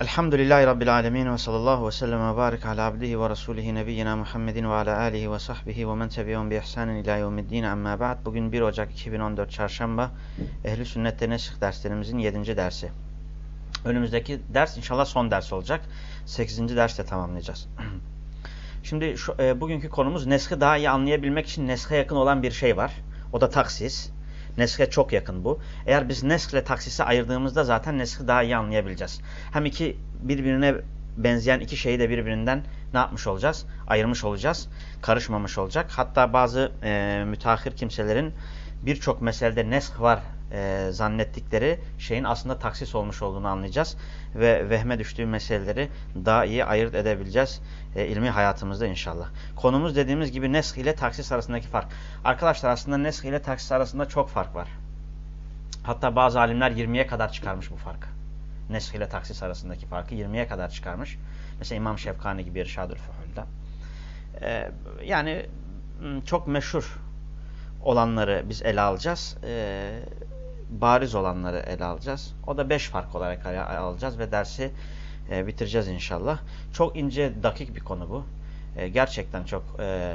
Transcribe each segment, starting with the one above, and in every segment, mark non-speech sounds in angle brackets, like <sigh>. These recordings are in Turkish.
Elhamdülillahi Rabbil alemin ve sallallahu ve sellem ve barik ala abdihi ve rasulihi nebiyyina Muhammedin ve ala alihi ve sahbihi ve men tebiyon bi ihsanin ila yevmiddin amma ba'd. Bugün 1 Ocak 2014 Çarşamba Ehli Sünnet'te Neşih derslerimizin 7. dersi. Önümüzdeki ders inşallah son ders olacak. 8. derste tamamlayacağız. <clears throat> Şimdi şu, e, bugünkü konumuz neshi daha iyi anlayabilmek için neshe yakın olan bir şey var. O da taksis. Neshe çok yakın bu. Eğer biz nesk ile taksisi ayırdığımızda zaten neshi daha iyi anlayabileceğiz. Hem iki birbirine benzeyen iki şeyi de birbirinden ne yapmış olacağız? Ayırmış olacağız. Karışmamış olacak. Hatta bazı e, müteahhir kimselerin birçok meselede nesk var e, zannettikleri şeyin aslında taksis olmuş olduğunu anlayacağız. Ve vehme düştüğü meseleleri daha iyi ayırt edebileceğiz e, ilmi hayatımızda inşallah. Konumuz dediğimiz gibi nesk ile taksis arasındaki fark. Arkadaşlar aslında nesk ile taksis arasında çok fark var. Hatta bazı alimler 20'ye kadar çıkarmış bu farkı. Nesk ile taksis arasındaki farkı 20'ye kadar çıkarmış. Mesela İmam Şefkani gibi Irşadül Fuhul'da. Ee, yani çok meşhur olanları biz ele alacağız. Ee, bariz olanları ele alacağız. O da 5 fark olarak alacağız ve dersi e, bitireceğiz inşallah. Çok ince, dakik bir konu bu. E, gerçekten çok e,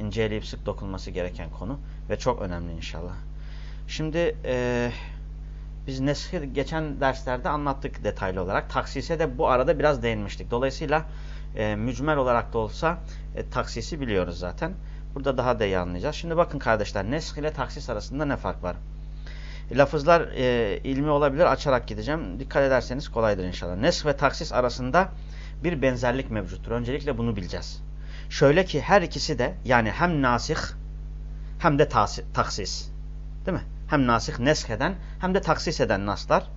inceleyip sık dokunması gereken konu ve çok önemli inşallah. Şimdi e, biz neshi geçen derslerde anlattık detaylı olarak. Taksise de bu arada biraz değinmiştik. Dolayısıyla e, mücmel olarak da olsa e, taksisi biliyoruz zaten. Burada daha da iyi anlayacağız. Şimdi bakın kardeşler nesh ile taksis arasında ne fark var? Lafızlar e, ilmi olabilir. Açarak gideceğim. Dikkat ederseniz kolaydır inşallah. Nesh ve taksis arasında bir benzerlik mevcuttur. Öncelikle bunu bileceğiz. Şöyle ki her ikisi de yani hem nasih hem de taksis. Değil mi? Hem nasih nesk eden hem de taksis eden naslar.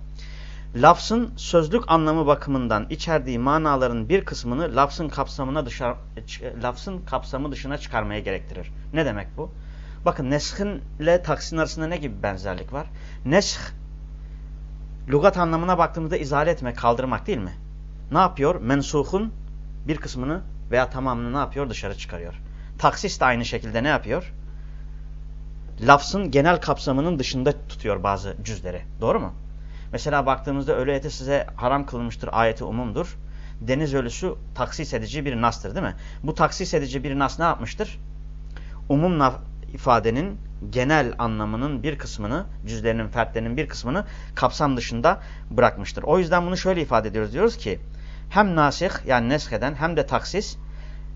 Lafzın sözlük anlamı bakımından içerdiği manaların bir kısmını lafzın kapsamına dışarı, lafzın kapsamı dışına çıkarmaya gerektirir. Ne demek bu? Bakın neshin ile taksin arasında ne gibi benzerlik var? Nesh lügat anlamına baktığımızda izale etmek, kaldırmak değil mi? Ne yapıyor? Mensuhun bir kısmını veya tamamını ne yapıyor? Dışarı çıkarıyor. Taksis de aynı şekilde ne yapıyor? Lafzın genel kapsamının dışında tutuyor bazı cüzleri. Doğru mu? Mesela baktığımızda ölü eti size haram kılınmıştır ayeti umumdur. Deniz ölüsü taksis edici bir nastır değil mi? Bu taksis edici bir nas ne yapmıştır? Umum ifadenin genel anlamının bir kısmını, cüzlerinin, fertlerinin bir kısmını kapsam dışında bırakmıştır. O yüzden bunu şöyle ifade ediyoruz. Diyoruz ki hem nasih yani nesheden hem de taksis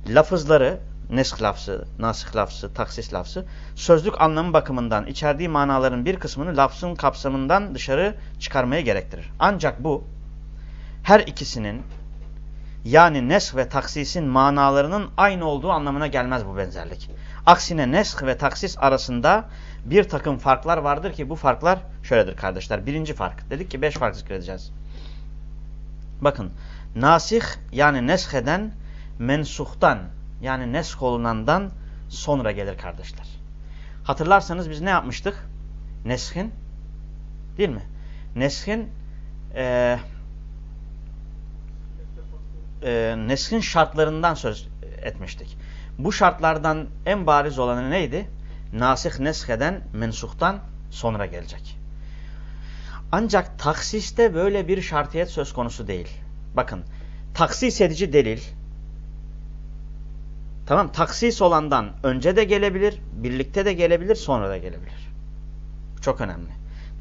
lafızları, nesk lafzı, nasih lafzı, taksis lafzı sözlük anlamı bakımından içerdiği manaların bir kısmını lafzın kapsamından dışarı çıkarmaya gerektirir. Ancak bu her ikisinin yani nesk ve taksisin manalarının aynı olduğu anlamına gelmez bu benzerlik. Aksine nesk ve taksis arasında bir takım farklar vardır ki bu farklar şöyledir kardeşler. Birinci fark. Dedik ki beş fark zikredeceğiz. Bakın. Nasih yani nesk eden mensuhtan yani nesk olunandan sonra gelir kardeşler. Hatırlarsanız biz ne yapmıştık? Neshin değil mi? Neshin e, e, neshin şartlarından söz etmiştik. Bu şartlardan en bariz olanı neydi? Nasih nesheden mensuktan sonra gelecek. Ancak taksiste böyle bir şartiyet söz konusu değil. Bakın taksis edici delil tamam taksis olandan önce de gelebilir, birlikte de gelebilir, sonra da gelebilir. Çok önemli.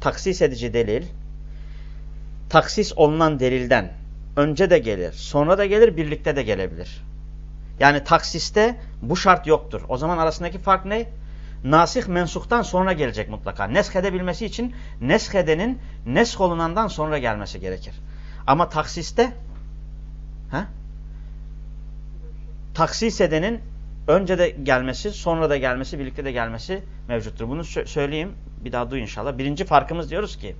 Taksis edici delil taksis olunan delilden önce de gelir, sonra da gelir, birlikte de gelebilir. Yani taksiste bu şart yoktur. O zaman arasındaki fark ne? Nasih mensuktan sonra gelecek mutlaka. Nesk edebilmesi için nesk edenin nesk olunandan sonra gelmesi gerekir. Ama taksiste he? taksis edenin önce de gelmesi, sonra da gelmesi, birlikte de gelmesi mevcuttur. Bunu sö söyleyeyim. Bir daha duy inşallah. Birinci farkımız diyoruz ki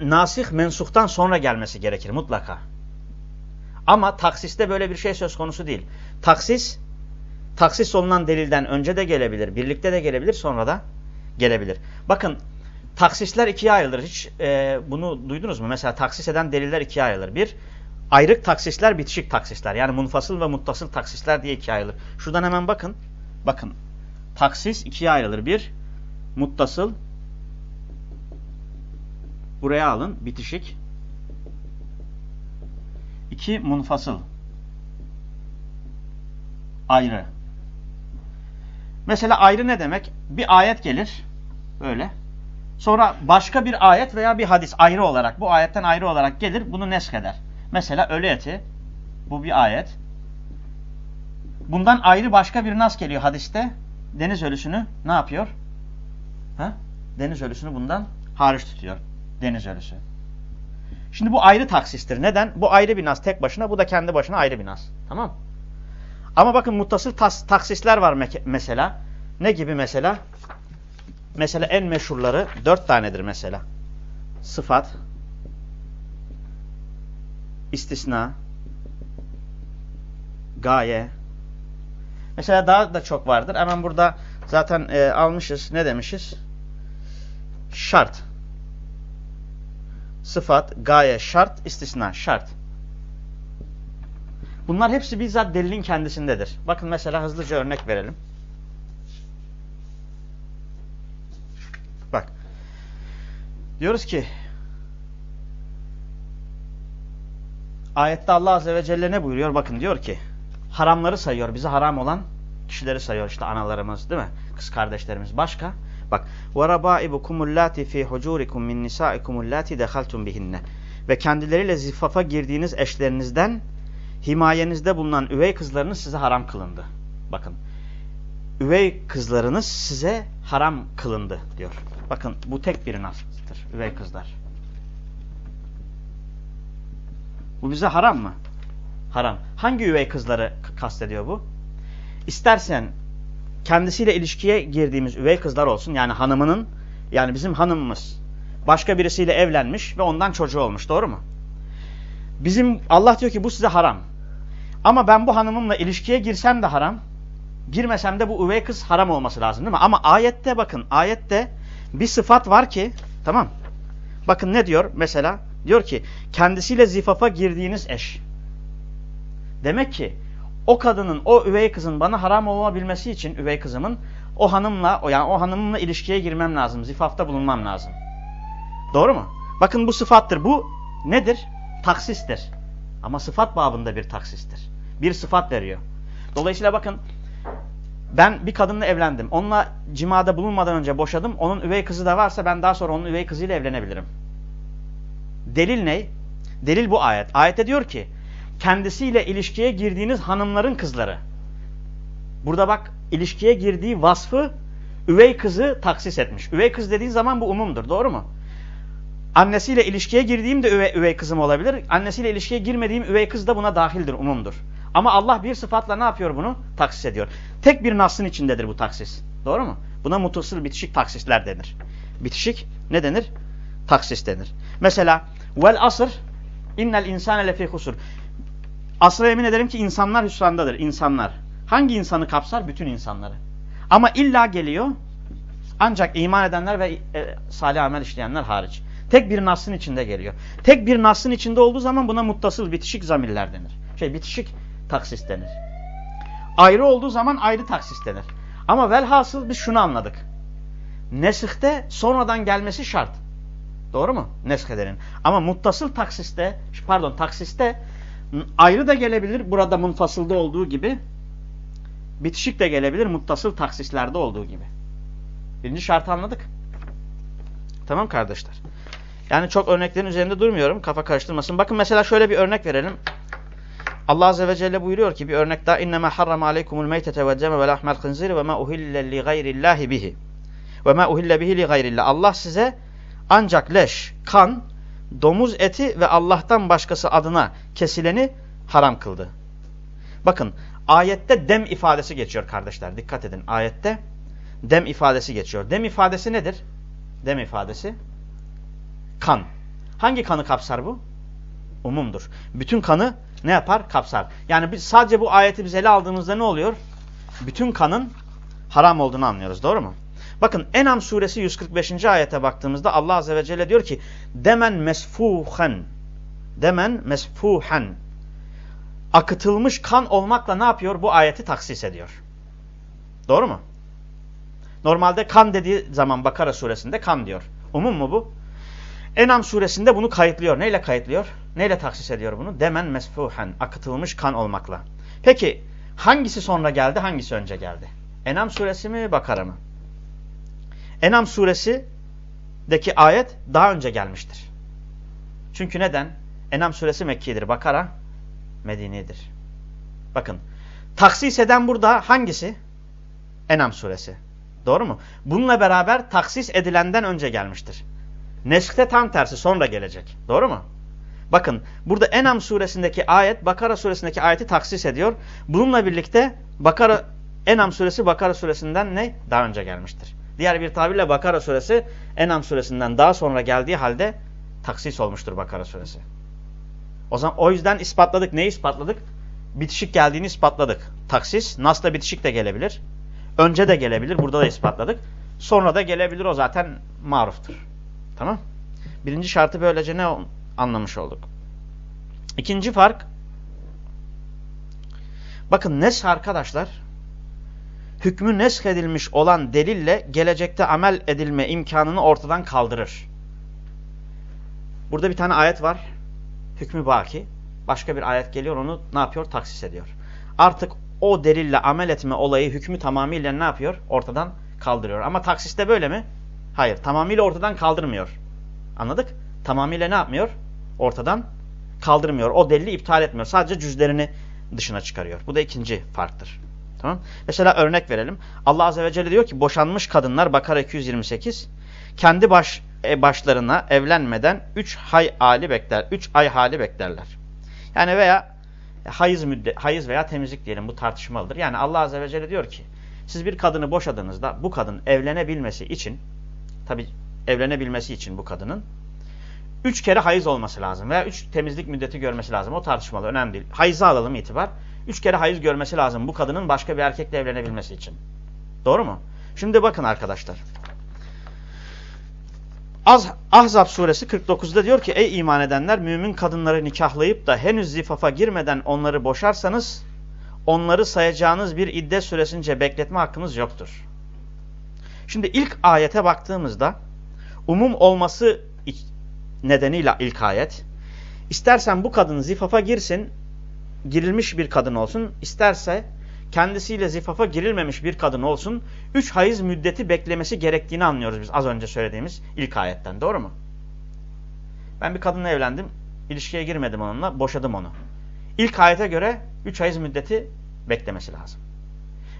nasih mensuktan sonra gelmesi gerekir mutlaka. Ama taksiste böyle bir şey söz konusu değil. Taksis, taksis olunan delilden önce de gelebilir, birlikte de gelebilir, sonra da gelebilir. Bakın taksisler ikiye ayrılır. Hiç e, bunu duydunuz mu? Mesela taksis eden deliller ikiye ayrılır. Bir, ayrık taksisler, bitişik taksisler. Yani munfasıl ve muttasıl taksisler diye ikiye ayrılır. Şuradan hemen bakın. Bakın. Taksis ikiye ayrılır. Bir, muttasıl. Buraya alın. Bitişik. İki munfasıl. Ayrı. Mesela ayrı ne demek? Bir ayet gelir. Böyle. Sonra başka bir ayet veya bir hadis ayrı olarak, bu ayetten ayrı olarak gelir, bunu nesk eder. Mesela ölü eti, bu bir ayet. Bundan ayrı başka bir nas geliyor hadiste. Deniz ölüsünü ne yapıyor? Ha? Deniz ölüsünü bundan hariç tutuyor. Deniz ölüsü. Şimdi bu ayrı taksistir. Neden? Bu ayrı bir nas tek başına, bu da kendi başına ayrı bir nas. Tamam Ama bakın muttasıl taksisler var mesela. Ne gibi mesela? Mesela en meşhurları dört tanedir mesela. Sıfat, istisna, gaye. Mesela daha da çok vardır. Hemen burada zaten e, almışız. Ne demişiz? Şart. Sıfat, gaye, şart, istisna, şart. Bunlar hepsi bizzat delilin kendisindedir. Bakın mesela hızlıca örnek verelim. Bak. Diyoruz ki ayette Allah Azze ve Celle ne buyuruyor? Bakın diyor ki haramları sayıyor. Bize haram olan kişileri sayıyor. İşte analarımız değil mi? Kız kardeşlerimiz. Başka? Bak. وَرَبَائِبُكُمُ اللَّاتِ ف۪ي حُجُورِكُمْ مِنْ نِسَائِكُمُ اللَّاتِ دَخَلْتُمْ بِهِنَّ Ve kendileriyle zifafa girdiğiniz eşlerinizden himayenizde bulunan üvey kızlarınız size haram kılındı. Bakın. Üvey kızlarınız size haram kılındı diyor. Bakın bu tek bir nastır. Üvey kızlar. Bu bize haram mı? Haram. Hangi üvey kızları kastediyor bu? İstersen kendisiyle ilişkiye girdiğimiz üvey kızlar olsun. Yani hanımının, yani bizim hanımımız başka birisiyle evlenmiş ve ondan çocuğu olmuş. Doğru mu? Bizim Allah diyor ki bu size haram. Ama ben bu hanımımla ilişkiye girsem de haram. Girmesem de bu üvey kız haram olması lazım değil mi? Ama ayette bakın ayette bir sıfat var ki tamam. Bakın ne diyor mesela? Diyor ki kendisiyle zifafa girdiğiniz eş. Demek ki o kadının, o üvey kızın bana haram olabilmesi için üvey kızımın o hanımla, o yani o hanımımla ilişkiye girmem lazım. Zifafta bulunmam lazım. Doğru mu? Bakın bu sıfattır. Bu nedir? Taksistir. Ama sıfat babında bir taksistir. Bir sıfat veriyor. Dolayısıyla bakın ben bir kadınla evlendim. Onunla cimada bulunmadan önce boşadım. Onun üvey kızı da varsa ben daha sonra onun üvey kızıyla evlenebilirim. Delil ne? Delil bu ayet. Ayette diyor ki kendisiyle ilişkiye girdiğiniz hanımların kızları. Burada bak ilişkiye girdiği vasfı üvey kızı taksis etmiş. Üvey kız dediği zaman bu umumdur. Doğru mu? Annesiyle ilişkiye girdiğim de üvey, üvey kızım olabilir. Annesiyle ilişkiye girmediğim üvey kız da buna dahildir, umumdur. Ama Allah bir sıfatla ne yapıyor bunu? Taksis ediyor. Tek bir nasın içindedir bu taksis. Doğru mu? Buna mutasıl bitişik taksisler denir. Bitişik ne denir? Taksis denir. Mesela vel asr innel insane lefî husur. Asra emin ederim ki insanlar hüsrandadır. İnsanlar. Hangi insanı kapsar? Bütün insanları. Ama illa geliyor ancak iman edenler ve e, salih amel işleyenler hariç. Tek bir nasın içinde geliyor. Tek bir nasın içinde olduğu zaman buna muttasıl bitişik zamirler denir. Şey bitişik taksis denir. Ayrı olduğu zaman ayrı taksis denir. Ama velhasıl biz şunu anladık. Nesihte sonradan gelmesi şart. Doğru mu? Neshedenin. Ama muttasıl taksiste, pardon taksiste ayrı da gelebilir. Burada munfasılda olduğu gibi. Bitişik de gelebilir. Muttasıl taksislerde olduğu gibi. Birinci şartı anladık. Tamam kardeşler. Yani çok örneklerin üzerinde durmuyorum. Kafa karıştırmasın. Bakın mesela şöyle bir örnek verelim. Allah Azze ve Celle buyuruyor ki bir örnek daha innema harrama aleykumul meytete ve ceme ve lahmel khinzir ve ma uhille li gayrillahi bihi ve ma uhille bihi li gayrillah. Allah size ancak leş, kan, domuz eti ve Allah'tan başkası adına kesileni haram kıldı. Bakın ayette dem ifadesi geçiyor kardeşler. Dikkat edin ayette dem ifadesi geçiyor. Dem ifadesi nedir? Dem ifadesi kan. Hangi kanı kapsar bu? Umumdur. Bütün kanı ne yapar? Kapsar. Yani biz sadece bu ayeti biz ele aldığımızda ne oluyor? Bütün kanın haram olduğunu anlıyoruz. Doğru mu? Bakın Enam suresi 145. ayete baktığımızda Allah azze ve celle diyor ki demen mesfuhen demen mesfuhen akıtılmış kan olmakla ne yapıyor? Bu ayeti taksis ediyor. Doğru mu? Normalde kan dediği zaman Bakara suresinde kan diyor. Umum mu bu? Enam suresinde bunu kayıtlıyor. Neyle kayıtlıyor? Neyle taksis ediyor bunu? Demen mesfuhen, akıtılmış kan olmakla. Peki hangisi sonra geldi, hangisi önce geldi? Enam suresi mi, Bakara mı? Enam suresideki ayet daha önce gelmiştir. Çünkü neden? Enam suresi Mekki'dir, Bakara Medine'dir. Bakın, taksis eden burada hangisi? Enam suresi. Doğru mu? Bununla beraber taksis edilenden önce gelmiştir. Neskte tam tersi sonra gelecek. Doğru mu? Bakın burada Enam suresindeki ayet Bakara suresindeki ayeti taksis ediyor. Bununla birlikte Bakara Enam suresi Bakara suresinden ne? Daha önce gelmiştir. Diğer bir tabirle Bakara suresi Enam suresinden daha sonra geldiği halde taksis olmuştur Bakara suresi. O zaman o yüzden ispatladık. Neyi ispatladık? Bitişik geldiğini ispatladık. Taksis, Nas'ta bitişik de gelebilir. Önce de gelebilir. Burada da ispatladık. Sonra da gelebilir. O zaten maruftur. Tamam. Birinci şartı böylece ne anlamış olduk. İkinci fark. Bakın nesh arkadaşlar. Hükmü nesh edilmiş olan delille gelecekte amel edilme imkanını ortadan kaldırır. Burada bir tane ayet var. Hükmü baki. Başka bir ayet geliyor onu ne yapıyor? Taksis ediyor. Artık o delille amel etme olayı hükmü tamamıyla ne yapıyor? Ortadan kaldırıyor. Ama taksiste böyle mi? Hayır. Tamamıyla ortadan kaldırmıyor. Anladık? Tamamıyla ne yapmıyor? Ortadan kaldırmıyor. O delili iptal etmiyor. Sadece cüzlerini dışına çıkarıyor. Bu da ikinci farktır. Tamam? Mesela örnek verelim. Allah Azze ve Celle diyor ki boşanmış kadınlar Bakara 228 kendi baş, e, başlarına evlenmeden 3 hay hali bekler. 3 ay hali beklerler. Yani veya hayız, müddet, hayız veya temizlik diyelim bu tartışmalıdır. Yani Allah Azze ve Celle diyor ki siz bir kadını boşadığınızda bu kadın evlenebilmesi için tabi evlenebilmesi için bu kadının üç kere hayız olması lazım veya üç temizlik müddeti görmesi lazım. O tartışmalı önemli değil. Hayızı alalım itibar. Üç kere hayız görmesi lazım bu kadının başka bir erkekle evlenebilmesi için. Doğru mu? Şimdi bakın arkadaşlar. Az, Ahzab suresi 49'da diyor ki ey iman edenler mümin kadınları nikahlayıp da henüz zifafa girmeden onları boşarsanız onları sayacağınız bir iddet süresince bekletme hakkınız yoktur. Şimdi ilk ayete baktığımızda umum olması nedeniyle ilk ayet istersen bu kadın zifafa girsin girilmiş bir kadın olsun isterse kendisiyle zifafa girilmemiş bir kadın olsun, üç hayız müddeti beklemesi gerektiğini anlıyoruz biz az önce söylediğimiz ilk ayetten. Doğru mu? Ben bir kadınla evlendim, ilişkiye girmedim onunla, boşadım onu. İlk ayete göre üç hayız müddeti beklemesi lazım.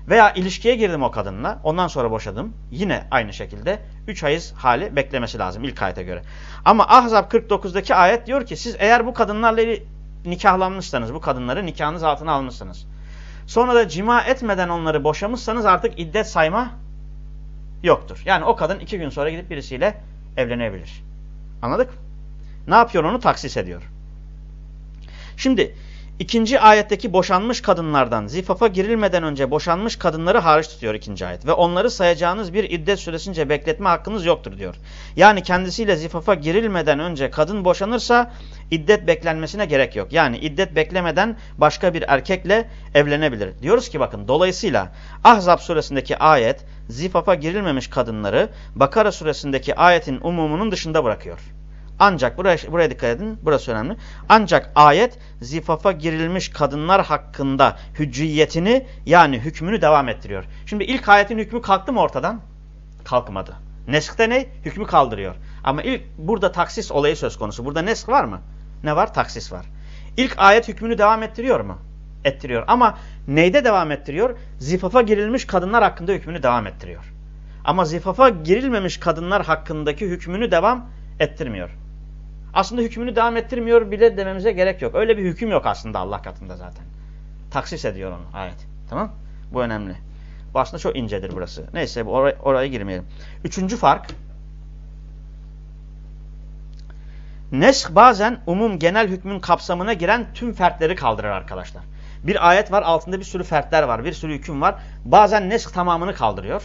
Veya ilişkiye girdim o kadınla, ondan sonra boşadım. Yine aynı şekilde üç hayız hali beklemesi lazım ilk ayete göre. Ama Ahzab 49'daki ayet diyor ki siz eğer bu kadınlarla nikahlanmışsanız, bu kadınları nikahınız altına almışsınız Sonra da cima etmeden onları boşamışsanız artık iddet sayma yoktur. Yani o kadın iki gün sonra gidip birisiyle evlenebilir. Anladık? Ne yapıyor onu? Taksis ediyor. Şimdi ikinci ayetteki boşanmış kadınlardan zifafa girilmeden önce boşanmış kadınları hariç tutuyor ikinci ayet. Ve onları sayacağınız bir iddet süresince bekletme hakkınız yoktur diyor. Yani kendisiyle zifafa girilmeden önce kadın boşanırsa iddet beklenmesine gerek yok. Yani iddet beklemeden başka bir erkekle evlenebilir. Diyoruz ki bakın dolayısıyla Ahzab suresindeki ayet zifafa girilmemiş kadınları Bakara suresindeki ayetin umumunun dışında bırakıyor. Ancak buraya, buraya dikkat edin. Burası önemli. Ancak ayet zifafa girilmiş kadınlar hakkında hücciyetini yani hükmünü devam ettiriyor. Şimdi ilk ayetin hükmü kalktı mı ortadan? Kalkmadı. Neskte ne? Hükmü kaldırıyor. Ama ilk burada taksis olayı söz konusu. Burada nesk var mı? Ne var? Taksis var. İlk ayet hükmünü devam ettiriyor mu? Ettiriyor. Ama neyde devam ettiriyor? Zifafa girilmiş kadınlar hakkında hükmünü devam ettiriyor. Ama zifafa girilmemiş kadınlar hakkındaki hükmünü devam ettirmiyor. Aslında hükmünü devam ettirmiyor bile dememize gerek yok. Öyle bir hüküm yok aslında Allah katında zaten. Taksis ediyor onu ayet. Tamam? Bu önemli. Bu aslında çok incedir burası. Neyse or oraya girmeyelim. Üçüncü fark. Nesk bazen umum genel hükmün kapsamına giren tüm fertleri kaldırır arkadaşlar. Bir ayet var altında bir sürü fertler var. Bir sürü hüküm var. Bazen nesk tamamını kaldırıyor.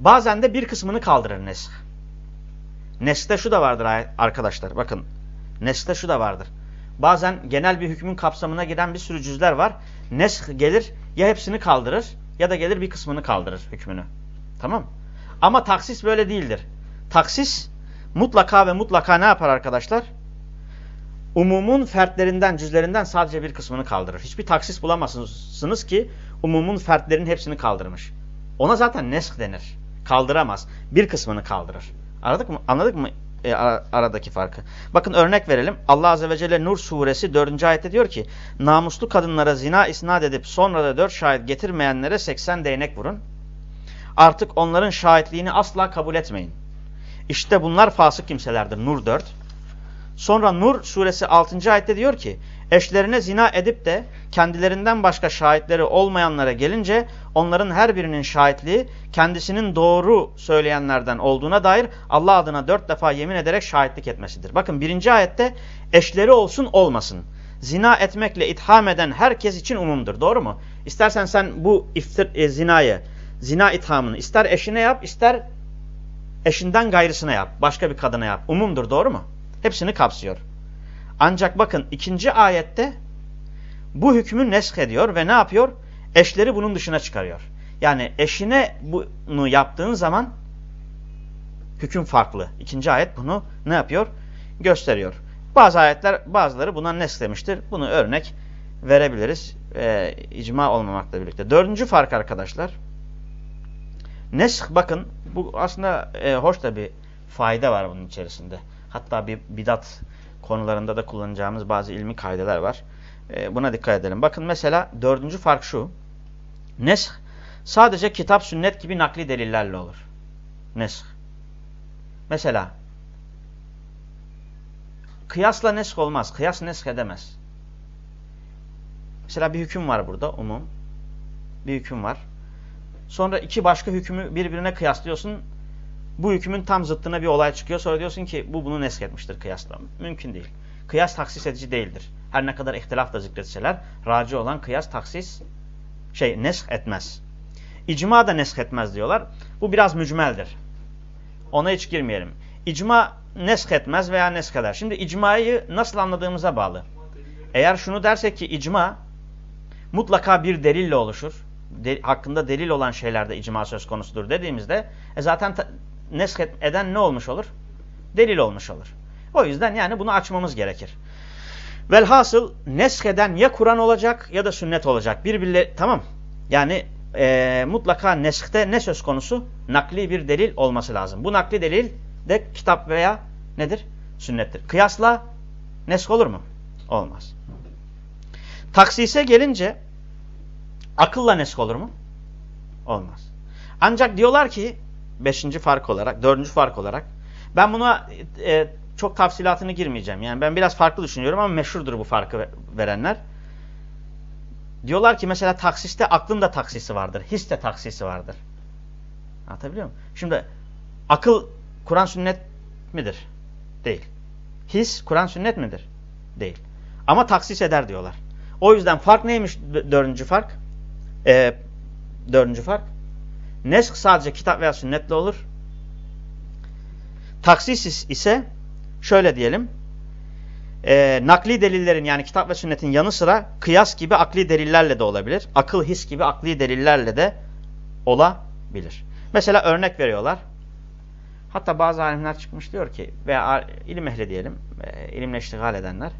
Bazen de bir kısmını kaldırır nesk. Nes'te şu da vardır arkadaşlar. Bakın. Nes'te şu da vardır. Bazen genel bir hükmün kapsamına giren bir sürü cüzler var. Nes gelir ya hepsini kaldırır ya da gelir bir kısmını kaldırır hükmünü. Tamam Ama taksis böyle değildir. Taksis mutlaka ve mutlaka ne yapar arkadaşlar? umumun fertlerinden, cüzlerinden sadece bir kısmını kaldırır. Hiçbir taksis bulamazsınız ki umumun fertlerinin hepsini kaldırmış. Ona zaten nesk denir. Kaldıramaz. Bir kısmını kaldırır. Anladık mı? Anladık mı e, aradaki farkı? Bakın örnek verelim. Allah Azze ve Celle Nur suresi 4. ayette diyor ki namuslu kadınlara zina isnat edip sonra da 4 şahit getirmeyenlere 80 değnek vurun. Artık onların şahitliğini asla kabul etmeyin. İşte bunlar fasık kimselerdir. Nur 4. Sonra Nur suresi 6. ayette diyor ki eşlerine zina edip de kendilerinden başka şahitleri olmayanlara gelince onların her birinin şahitliği kendisinin doğru söyleyenlerden olduğuna dair Allah adına dört defa yemin ederek şahitlik etmesidir. Bakın birinci ayette eşleri olsun olmasın. Zina etmekle itham eden herkes için umumdur. Doğru mu? İstersen sen bu iftir, e, zinayı, zina ithamını ister eşine yap ister eşinden gayrısına yap. Başka bir kadına yap. Umumdur. Doğru mu? Hepsini kapsıyor. Ancak bakın ikinci ayette bu hükmü nesk ediyor ve ne yapıyor? Eşleri bunun dışına çıkarıyor. Yani eşine bunu yaptığın zaman hüküm farklı. İkinci ayet bunu ne yapıyor? Gösteriyor. Bazı ayetler bazıları buna neslemiştir. Bunu örnek verebiliriz. E, icma olmamakla birlikte. Dördüncü fark arkadaşlar. Nesk bakın bu aslında e, hoş da bir fayda var bunun içerisinde. Hatta bir bidat konularında da kullanacağımız bazı ilmi kaydeler var. E, buna dikkat edelim. Bakın mesela dördüncü fark şu. Nesh sadece kitap sünnet gibi nakli delillerle olur. Nesh. Mesela kıyasla nesk olmaz. Kıyas nesk edemez. Mesela bir hüküm var burada umum. Bir hüküm var. Sonra iki başka hükmü birbirine kıyaslıyorsun. Bu hükmün tam zıttına bir olay çıkıyor. Sonra diyorsun ki bu bunu nesk etmiştir kıyasla. Mümkün değil. Kıyas taksis edici değildir. Her ne kadar ihtilaf da zikretseler raci olan kıyas taksis şey nesk etmez. İcma da nesk etmez diyorlar. Bu biraz mücmeldir. Ona hiç girmeyelim. İcma nesk etmez veya nesk eder. Şimdi icmayı nasıl anladığımıza bağlı. Eğer şunu dersek ki icma mutlaka bir delille oluşur. De, hakkında delil olan şeylerde icma söz konusudur dediğimizde e zaten nesk eden ne olmuş olur? Delil olmuş olur. O yüzden yani bunu açmamız gerekir. Velhasıl nesheden ya Kur'an olacak ya da sünnet olacak. Birbirle tamam. Yani e, mutlaka neskte ne söz konusu? Nakli bir delil olması lazım. Bu nakli delil de kitap veya nedir? Sünnettir. Kıyasla nesk olur mu? Olmaz. Taksise gelince akılla nesk olur mu? Olmaz. Ancak diyorlar ki beşinci fark olarak, dördüncü fark olarak ben buna e, çok tafsilatını girmeyeceğim. Yani ben biraz farklı düşünüyorum ama meşhurdur bu farkı verenler. Diyorlar ki mesela taksiste aklın da taksisi vardır. His de taksisi vardır. Anlatabiliyor muyum? Şimdi akıl Kur'an sünnet midir? Değil. His Kur'an sünnet midir? Değil. Ama taksis eder diyorlar. O yüzden fark neymiş dördüncü fark? Ee, dördüncü fark. Nesk sadece kitap veya sünnetle olur. Taksis ise şöyle diyelim. E, nakli delillerin yani kitap ve sünnetin yanı sıra kıyas gibi akli delillerle de olabilir. Akıl, his gibi akli delillerle de olabilir. Mesela örnek veriyorlar. Hatta bazı alimler çıkmış diyor ki veya ilim ehli diyelim, e, ilimle iştigal edenler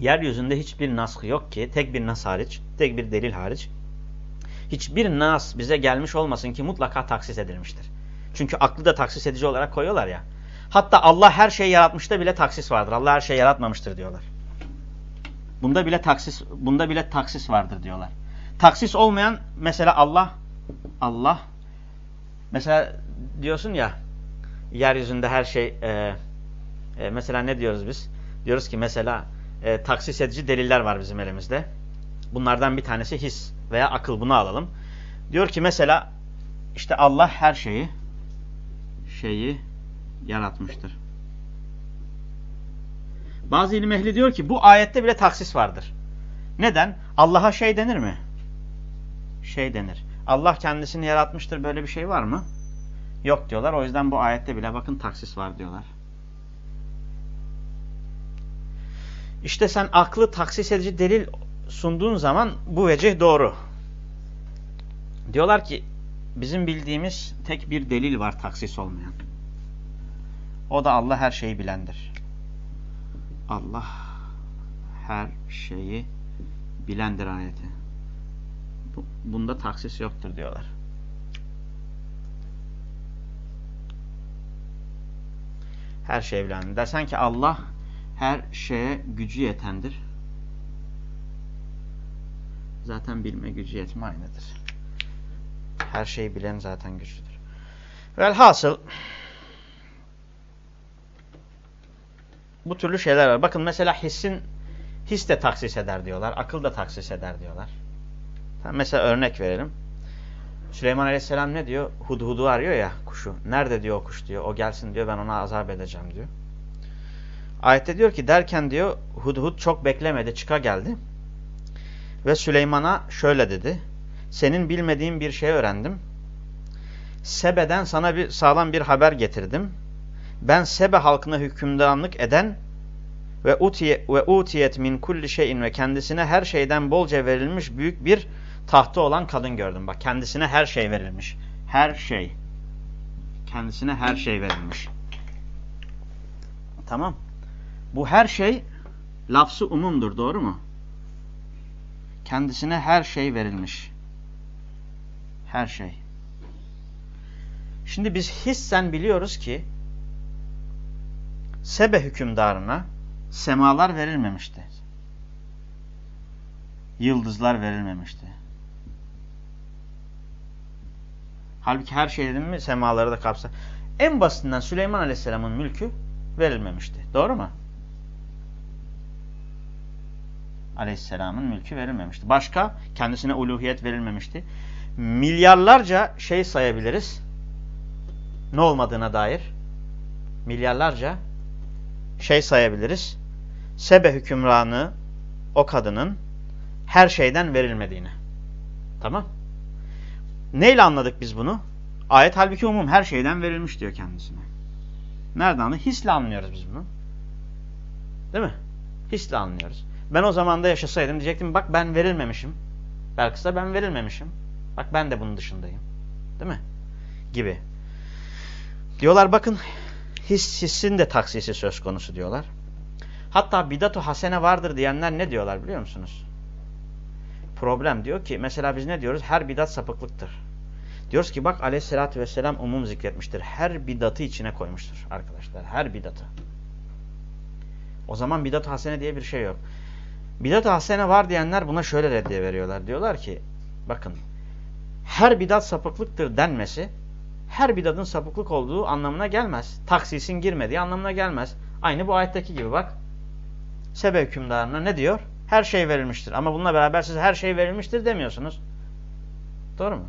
yeryüzünde hiçbir naskı yok ki tek bir nas hariç, tek bir delil hariç hiçbir nas bize gelmiş olmasın ki mutlaka taksis edilmiştir. Çünkü aklı da taksis edici olarak koyuyorlar ya. Hatta Allah her şeyi yaratmışta bile taksis vardır. Allah her şeyi yaratmamıştır diyorlar. Bunda bile taksis bunda bile taksis vardır diyorlar. Taksis olmayan mesela Allah Allah mesela diyorsun ya yeryüzünde her şey e, e, mesela ne diyoruz biz? Diyoruz ki mesela e, taksis edici deliller var bizim elimizde. Bunlardan bir tanesi his veya akıl bunu alalım. Diyor ki mesela işte Allah her şeyi şeyi yaratmıştır. Bazı ilim ehli diyor ki bu ayette bile taksis vardır. Neden? Allah'a şey denir mi? Şey denir. Allah kendisini yaratmıştır böyle bir şey var mı? Yok diyorlar. O yüzden bu ayette bile bakın taksis var diyorlar. İşte sen aklı taksis edici delil sunduğun zaman bu vecih doğru. Diyorlar ki bizim bildiğimiz tek bir delil var taksis olmayan. O da Allah her şeyi bilendir. Allah her şeyi bilendir ayeti. Bunda taksis yoktur diyorlar. Her şeyi bilendir. Dersen ki Allah her şeye gücü yetendir. Zaten bilme gücü yetme aynıdır. Her şeyi bilen zaten güçlüdür. Velhasıl bu türlü şeyler var. Bakın mesela hissin his de taksis eder diyorlar. Akıl da taksis eder diyorlar. Mesela örnek verelim. Süleyman Aleyhisselam ne diyor? Hudhudu arıyor ya kuşu. Nerede diyor o kuş diyor. O gelsin diyor ben ona azap edeceğim diyor. Ayette diyor ki derken diyor Hudhud çok beklemedi çıka geldi. Ve Süleyman'a şöyle dedi. Senin bilmediğin bir şey öğrendim. Sebe'den sana bir sağlam bir haber getirdim. Ben Sebe halkına hükümdarlık eden ve utiye ve utiyet min kulli şeyin ve kendisine her şeyden bolca verilmiş büyük bir tahtı olan kadın gördüm. Bak kendisine her şey verilmiş. Her şey. Kendisine her şey verilmiş. Tamam. Bu her şey lafzı umumdur. Doğru mu? Kendisine her şey verilmiş. Her şey. Şimdi biz hissen biliyoruz ki Sebe hükümdarına semalar verilmemişti. Yıldızlar verilmemişti. Halbuki her şey dedim mi semaları da kapsar. En basitinden Süleyman Aleyhisselam'ın mülkü verilmemişti. Doğru mu? Aleyhisselam'ın mülkü verilmemişti. Başka kendisine uluhiyet verilmemişti. Milyarlarca şey sayabiliriz. Ne olmadığına dair. Milyarlarca şey sayabiliriz. Sebe hükümranı o kadının her şeyden verilmediğini. Tamam. Neyle anladık biz bunu? Ayet halbuki umum her şeyden verilmiş diyor kendisine. Nereden anlıyoruz? Hisle anlıyoruz biz bunu. Değil mi? Hisle anlıyoruz. Ben o zamanda yaşasaydım diyecektim bak ben verilmemişim. Belki de ben verilmemişim. Bak ben de bunun dışındayım. Değil mi? Gibi. Diyorlar bakın his, hissin de taksisi söz konusu diyorlar. Hatta bidat-ı hasene vardır diyenler ne diyorlar biliyor musunuz? Problem diyor ki mesela biz ne diyoruz? Her bidat sapıklıktır. Diyoruz ki bak aleyhissalatü vesselam umum zikretmiştir. Her bidatı içine koymuştur arkadaşlar. Her bidatı. O zaman bidat-ı hasene diye bir şey yok. Bidat-ı hasene var diyenler buna şöyle reddiye veriyorlar. Diyorlar ki bakın her bidat sapıklıktır denmesi her bidatın sapıklık olduğu anlamına gelmez. Taksisin girmediği anlamına gelmez. Aynı bu ayetteki gibi bak. Sebe hükümdarına ne diyor? Her şey verilmiştir. Ama bununla beraber siz her şey verilmiştir demiyorsunuz. Doğru mu?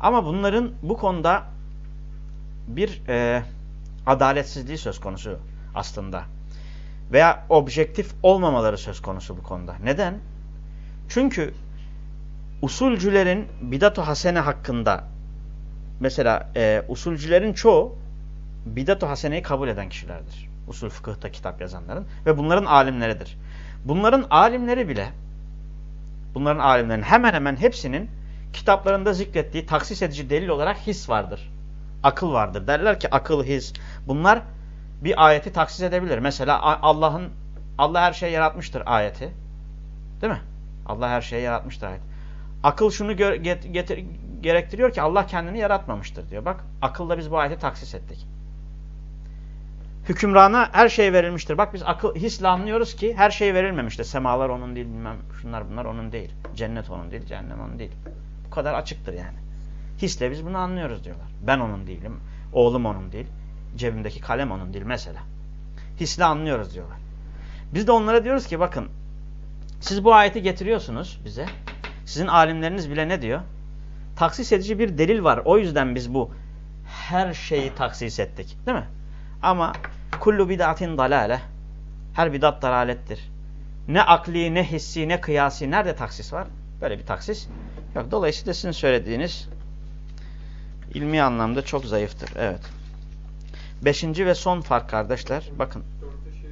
Ama bunların bu konuda bir e, adaletsizliği söz konusu aslında. Veya objektif olmamaları söz konusu bu konuda. Neden? Çünkü usulcülerin bidat-ı hasene hakkında mesela e, usulcülerin çoğu bidat-ı haseneyi kabul eden kişilerdir. Usul fıkıhta kitap yazanların ve bunların alimleridir. Bunların alimleri bile bunların alimlerin hemen hemen hepsinin kitaplarında zikrettiği taksis edici delil olarak his vardır. Akıl vardır. Derler ki akıl, his. Bunlar bir ayeti taksis edebilir. Mesela Allah'ın Allah her şeyi yaratmıştır ayeti. Değil mi? Allah her şeyi yaratmıştır ayeti. Akıl şunu get getir gerektiriyor ki Allah kendini yaratmamıştır diyor. Bak akılla biz bu ayeti taksis ettik. Hükümrana her şey verilmiştir. Bak biz akıl hisle anlıyoruz ki her şey verilmemiştir. Semalar onun değil bilmem şunlar bunlar onun değil. Cennet onun değil, cehennem onun değil. Bu kadar açıktır yani. Hisle biz bunu anlıyoruz diyorlar. Ben onun değilim, oğlum onun değil, cebimdeki kalem onun değil mesela. Hisle anlıyoruz diyorlar. Biz de onlara diyoruz ki bakın siz bu ayeti getiriyorsunuz bize. Sizin alimleriniz bile ne diyor? Taksis edici bir delil var. O yüzden biz bu her şeyi taksis ettik. Değil mi? Ama kullu bid'atin dalale. Her bidat dalalettir. Ne akli, ne hissi, ne kıyasi. Nerede taksis var? Böyle bir taksis yok. Dolayısıyla sizin söylediğiniz ilmi anlamda çok zayıftır. Evet. Beşinci ve son fark kardeşler. Bakın. Şey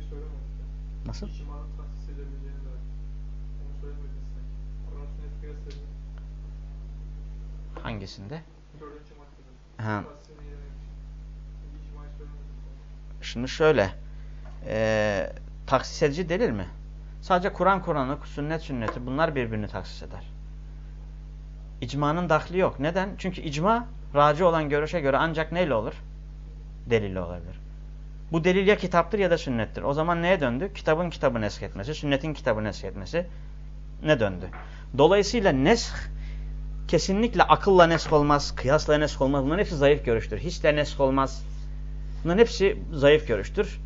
Nasıl? Hangisinde? Ha. Şimdi şöyle. E, taksis edici delil mi? Sadece Kur'an Kur'an'ı, sünnet sünneti bunlar birbirini taksis eder. İcmanın dahli yok. Neden? Çünkü icma raci olan görüşe göre ancak neyle olur? Delille olabilir. Bu delil ya kitaptır ya da sünnettir. O zaman neye döndü? Kitabın kitabı nesk etmesi, sünnetin kitabı nesk ne döndü? Dolayısıyla nesk kesinlikle akılla nesk olmaz, kıyasla nesk olmaz. Bunların hepsi zayıf görüştür. Hisle nesk olmaz. Bunların hepsi zayıf görüştür.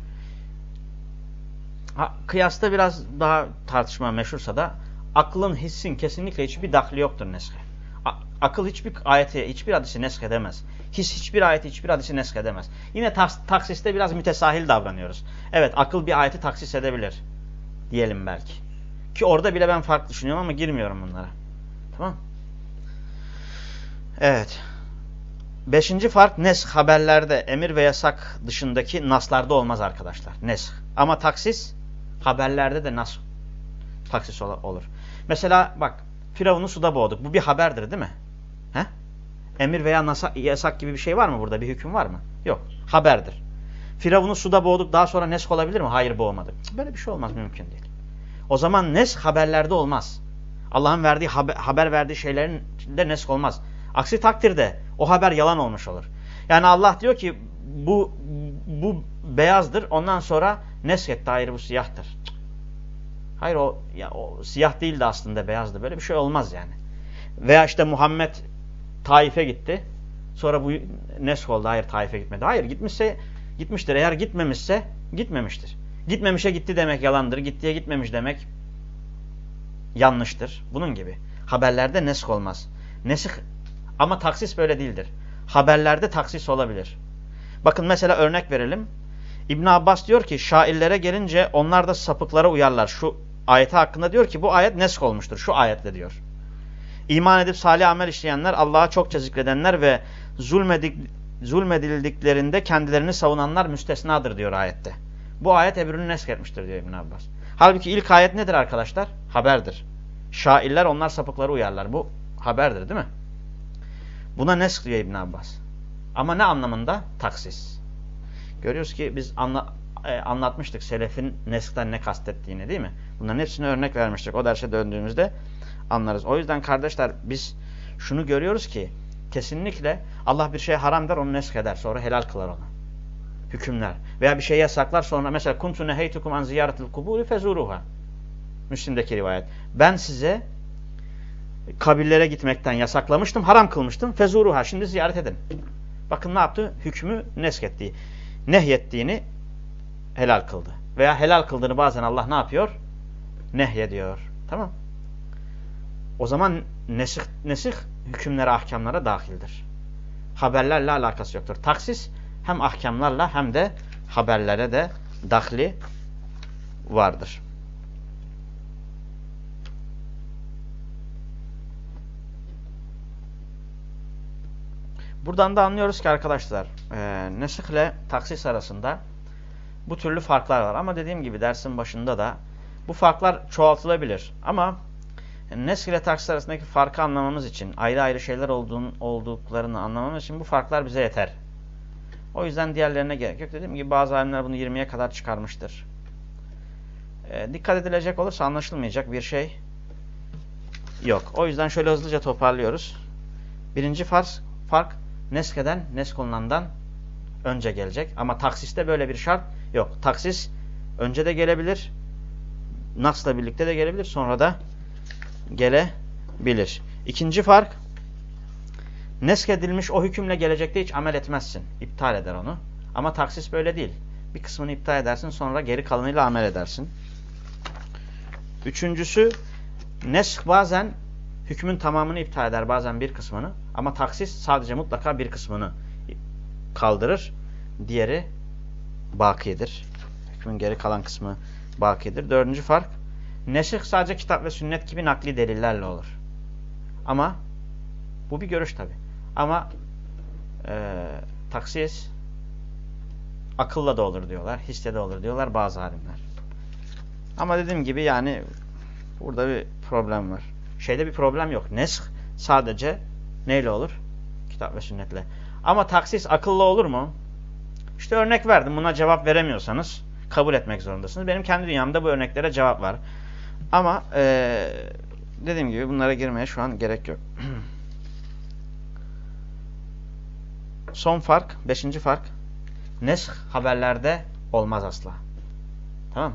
Ha, kıyasta biraz daha tartışma meşhursa da aklın, hissin kesinlikle hiçbir dahli yoktur neske. Akıl hiçbir ayeti, hiçbir hadisi nesk edemez. His hiçbir ayeti, hiçbir hadisi nesk edemez. Yine taksiste biraz mütesahil davranıyoruz. Evet, akıl bir ayeti taksis edebilir. Diyelim belki. Ki orada bile ben farklı düşünüyorum ama girmiyorum bunlara. Tamam Evet. Beşinci fark nesk haberlerde emir ve yasak dışındaki naslarda olmaz arkadaşlar. Nesk. Ama taksis haberlerde de nas taksis olur. Mesela bak Firavun'u suda boğduk. Bu bir haberdir değil mi? He? Emir veya nasa, yasak gibi bir şey var mı burada? Bir hüküm var mı? Yok. Haberdir. Firavun'u suda boğduk daha sonra nesk olabilir mi? Hayır boğmadık. Böyle bir şey olmaz mümkün değil. O zaman nesk haberlerde olmaz. Allah'ın verdiği haber, haber verdiği şeylerin de nesk olmaz. Aksi takdirde o haber yalan olmuş olur. Yani Allah diyor ki bu bu beyazdır. Ondan sonra nesk etti. Hayır bu siyahtır. Hayır o, ya, o siyah değildi aslında beyazdı. Böyle bir şey olmaz yani. Veya işte Muhammed Taif'e gitti. Sonra bu nesk oldu. Hayır Taif'e gitmedi. Hayır gitmişse gitmiştir. Eğer gitmemişse gitmemiştir. Gitmemişe gitti demek yalandır. Gittiye gitmemiş demek yanlıştır. Bunun gibi. Haberlerde nesk olmaz. Nesih ama taksis böyle değildir. Haberlerde taksis olabilir. Bakın mesela örnek verelim. İbn Abbas diyor ki şairlere gelince onlar da sapıklara uyarlar. Şu ayeti hakkında diyor ki bu ayet nesk olmuştur. Şu ayetle diyor. İman edip salih amel işleyenler, Allah'a çokça zikredenler ve zulmedik, zulmedildiklerinde kendilerini savunanlar müstesnadır diyor ayette. Bu ayet Ebru'nu nesk etmiştir diyor İbn Abbas. Halbuki ilk ayet nedir arkadaşlar? Haberdir. Şairler onlar sapıkları uyarlar. Bu haberdir değil mi? Buna nesk diyor İbn Abbas. Ama ne anlamında? Taksis. Görüyoruz ki biz anla, e, anlatmıştık selefin neskten ne kastettiğini değil mi? Bunların hepsine örnek vermiştik. O derse döndüğümüzde anlarız. O yüzden kardeşler biz şunu görüyoruz ki kesinlikle Allah bir şey haram der onu nesk eder. Sonra helal kılar onu. Hükümler. Veya bir şey yasaklar sonra mesela kuntu neheytukum an ziyaretil kuburi fezuruha. Müslim'deki rivayet. Ben size kabirlere gitmekten yasaklamıştım, haram kılmıştım. Fezuruha. Şimdi ziyaret edin. Bakın ne yaptı? Hükmü nesk ettiği. Nehyettiğini helal kıldı. Veya helal kıldığını bazen Allah ne yapıyor? Nehyediyor. Tamam. O zaman nesih, nesih hükümlere, ahkamlara dahildir. Haberlerle alakası yoktur. Taksis hem ahkamlarla hem de haberlere de dahli vardır. Buradan da anlıyoruz ki arkadaşlar e, nesih ile taksis arasında bu türlü farklar var. Ama dediğim gibi dersin başında da bu farklar çoğaltılabilir. Ama nesih ile taksis arasındaki farkı anlamamız için, ayrı ayrı şeyler olduğun, olduklarını anlamamız için bu farklar bize yeter. O yüzden diğerlerine gerek yok. Dediğim gibi bazı alimler bunu 20'ye kadar çıkarmıştır. E, dikkat edilecek olursa anlaşılmayacak bir şey yok. O yüzden şöyle hızlıca toparlıyoruz. Birinci farz, fark neskeden, nesk olunandan önce gelecek. Ama taksiste böyle bir şart yok. Taksis önce de gelebilir. Nasla birlikte de gelebilir. Sonra da gelebilir. İkinci fark nesk edilmiş o hükümle gelecekte hiç amel etmezsin. İptal eder onu. Ama taksis böyle değil. Bir kısmını iptal edersin sonra geri kalanıyla amel edersin. Üçüncüsü nesk bazen hükmün tamamını iptal eder bazen bir kısmını. Ama taksis sadece mutlaka bir kısmını kaldırır. Diğeri bakidir. Hükmün geri kalan kısmı bakidir. Dördüncü fark nesih sadece kitap ve sünnet gibi nakli delillerle olur. Ama bu bir görüş tabi. Ama e, taksis akılla da olur diyorlar. Hisse de olur diyorlar bazı alimler. Ama dediğim gibi yani burada bir problem var şeyde bir problem yok. Nesk sadece neyle olur? Kitap ve sünnetle. Ama taksis akıllı olur mu? İşte örnek verdim. Buna cevap veremiyorsanız kabul etmek zorundasınız. Benim kendi dünyamda bu örneklere cevap var. Ama e, dediğim gibi bunlara girmeye şu an gerek yok. <clears throat> Son fark, beşinci fark. Nesh haberlerde olmaz asla. Tamam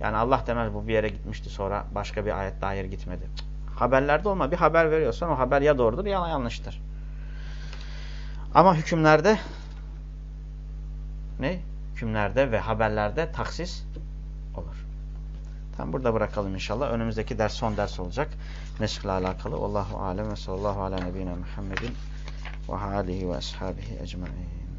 Yani Allah demez bu bir yere gitmişti sonra başka bir ayet dair gitmedi. Haberlerde olma. Bir haber veriyorsan o haber ya doğrudur ya yanlıştır. Ama hükümlerde ne? Hükümlerde ve haberlerde taksis. Tam burada bırakalım inşallah. Önümüzdeki ders son ders olacak. Neşkle alakalı. Allahu alem ve sallallahu ala nebine Muhammedin ve alihi ve ashabihi ecmaîn.